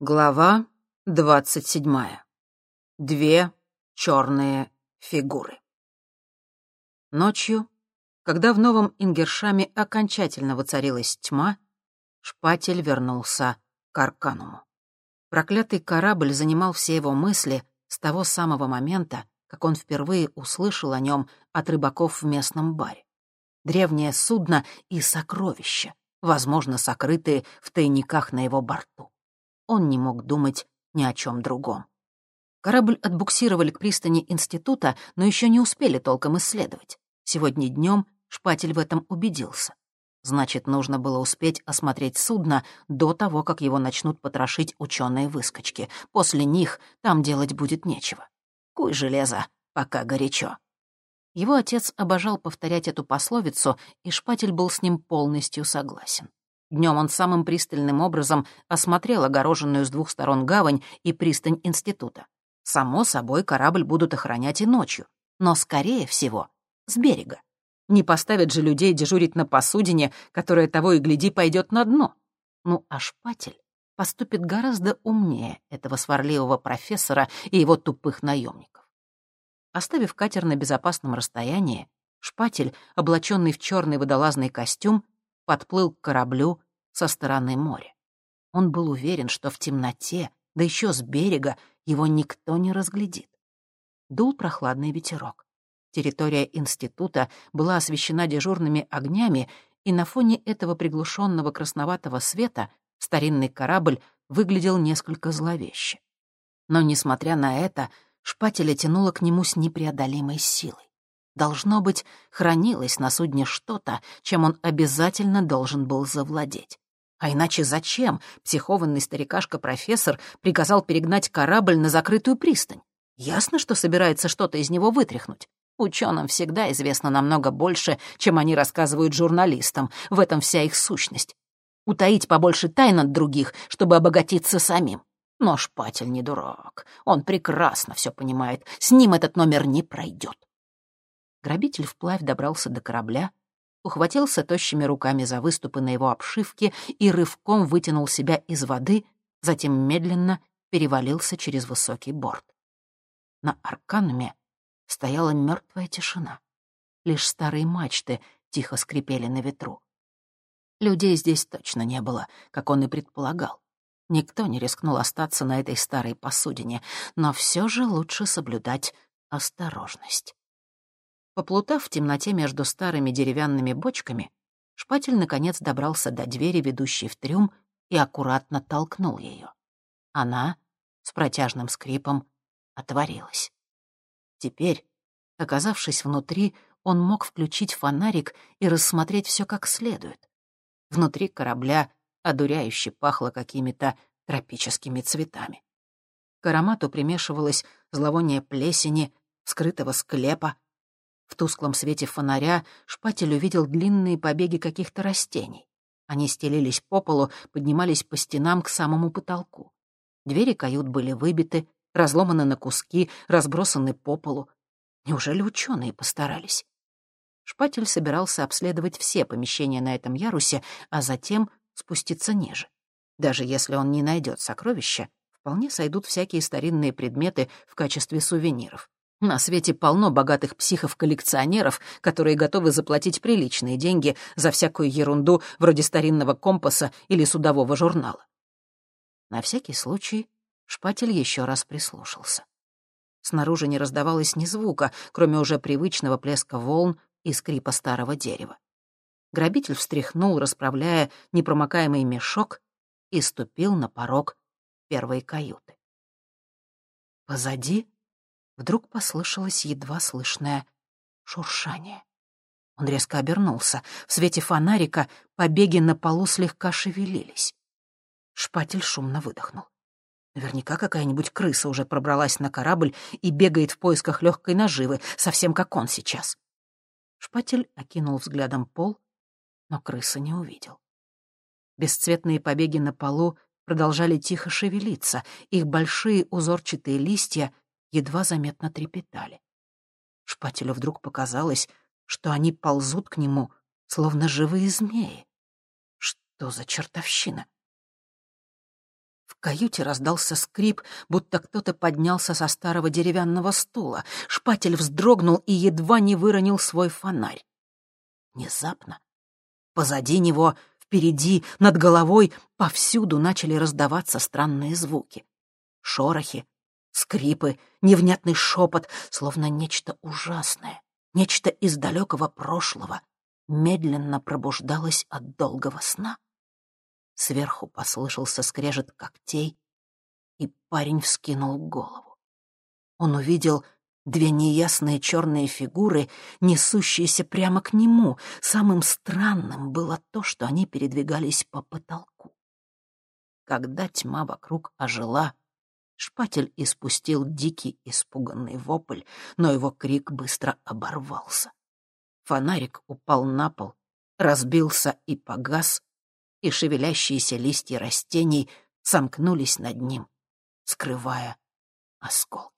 Глава двадцать седьмая. Две черные фигуры. Ночью, когда в новом Ингершаме окончательно воцарилась тьма, Шпатель вернулся к Аркануму. Проклятый корабль занимал все его мысли с того самого момента, как он впервые услышал о нем от рыбаков в местном баре. Древнее судно и сокровища, возможно, сокрытые в тайниках на его борту. Он не мог думать ни о чем другом. Корабль отбуксировали к пристани института, но еще не успели толком исследовать. Сегодня днем Шпатель в этом убедился. Значит, нужно было успеть осмотреть судно до того, как его начнут потрошить ученые-выскочки. После них там делать будет нечего. Куй железо, пока горячо. Его отец обожал повторять эту пословицу, и Шпатель был с ним полностью согласен. Днем он самым пристальным образом осмотрел огороженную с двух сторон гавань и пристань института. Само собой, корабль будут охранять и ночью, но, скорее всего, с берега. Не поставят же людей дежурить на посудине, которая того и гляди пойдет на дно. Ну, а шпатель поступит гораздо умнее этого сварливого профессора и его тупых наемников. Оставив катер на безопасном расстоянии, шпатель, облаченный в черный водолазный костюм, подплыл к кораблю со стороны моря. Он был уверен, что в темноте, да еще с берега, его никто не разглядит. Дул прохладный ветерок. Территория института была освещена дежурными огнями, и на фоне этого приглушенного красноватого света старинный корабль выглядел несколько зловеще. Но, несмотря на это, шпателя тянуло к нему с непреодолимой силой. Должно быть, хранилось на судне что-то, чем он обязательно должен был завладеть. А иначе зачем психованный старикашка-профессор приказал перегнать корабль на закрытую пристань? Ясно, что собирается что-то из него вытряхнуть. Ученым всегда известно намного больше, чем они рассказывают журналистам. В этом вся их сущность. Утаить побольше тайн от других, чтобы обогатиться самим. Но Шпатель не дурак. Он прекрасно все понимает. С ним этот номер не пройдет. Грабитель вплавь добрался до корабля, ухватился тощими руками за выступы на его обшивке и рывком вытянул себя из воды, затем медленно перевалился через высокий борт. На Аркануме стояла мертвая тишина. Лишь старые мачты тихо скрипели на ветру. Людей здесь точно не было, как он и предполагал. Никто не рискнул остаться на этой старой посудине, но все же лучше соблюдать осторожность. Поплутав в темноте между старыми деревянными бочками, шпатель наконец добрался до двери, ведущей в трюм, и аккуратно толкнул ее. Она с протяжным скрипом отворилась. Теперь, оказавшись внутри, он мог включить фонарик и рассмотреть все как следует. Внутри корабля одуряюще пахло какими-то тропическими цветами. К аромату примешивалось зловоние плесени, скрытого склепа, в тусклом свете фонаря шпатель увидел длинные побеги каких-то растений. Они стелились по полу, поднимались по стенам к самому потолку. Двери кают были выбиты, разломаны на куски, разбросаны по полу. Неужели ученые постарались? Шпатель собирался обследовать все помещения на этом ярусе, а затем спуститься ниже. Даже если он не найдет сокровища, вполне сойдут всякие старинные предметы в качестве сувениров. На свете полно богатых психов-коллекционеров, которые готовы заплатить приличные деньги за всякую ерунду вроде старинного компаса или судового журнала. На всякий случай шпатель еще раз прислушался. Снаружи не раздавалось ни звука, кроме уже привычного плеска волн и скрипа старого дерева. Грабитель встряхнул, расправляя непромокаемый мешок, и ступил на порог первой каюты. Позади вдруг послышалось едва слышное шуршание. Он резко обернулся. В свете фонарика побеги на полу слегка шевелились. Шпатель шумно выдохнул. Наверняка какая-нибудь крыса уже пробралась на корабль и бегает в поисках легкой наживы, совсем как он сейчас. Шпатель окинул взглядом пол, но крысы не увидел. Бесцветные побеги на полу продолжали тихо шевелиться, их большие узорчатые листья едва заметно трепетали. Шпателю вдруг показалось, что они ползут к нему, словно живые змеи. Что за чертовщина? В каюте раздался скрип, будто кто-то поднялся со старого деревянного стула. Шпатель вздрогнул и едва не выронил свой фонарь. Внезапно позади него, впереди, над головой, повсюду начали раздаваться странные звуки. Шорохи, скрипы, невнятный шепот, словно нечто ужасное, нечто из далекого прошлого, медленно пробуждалось от долгого сна. Сверху послышался скрежет когтей, и парень вскинул голову. Он увидел две неясные черные фигуры, несущиеся прямо к нему. Самым странным было то, что они передвигались по потолку. Когда тьма вокруг ожила, шпатель испустил дикий испуганный вопль, но его крик быстро оборвался. Фонарик упал на пол, разбился и погас, и шевелящиеся листья растений сомкнулись над ним, скрывая осколки.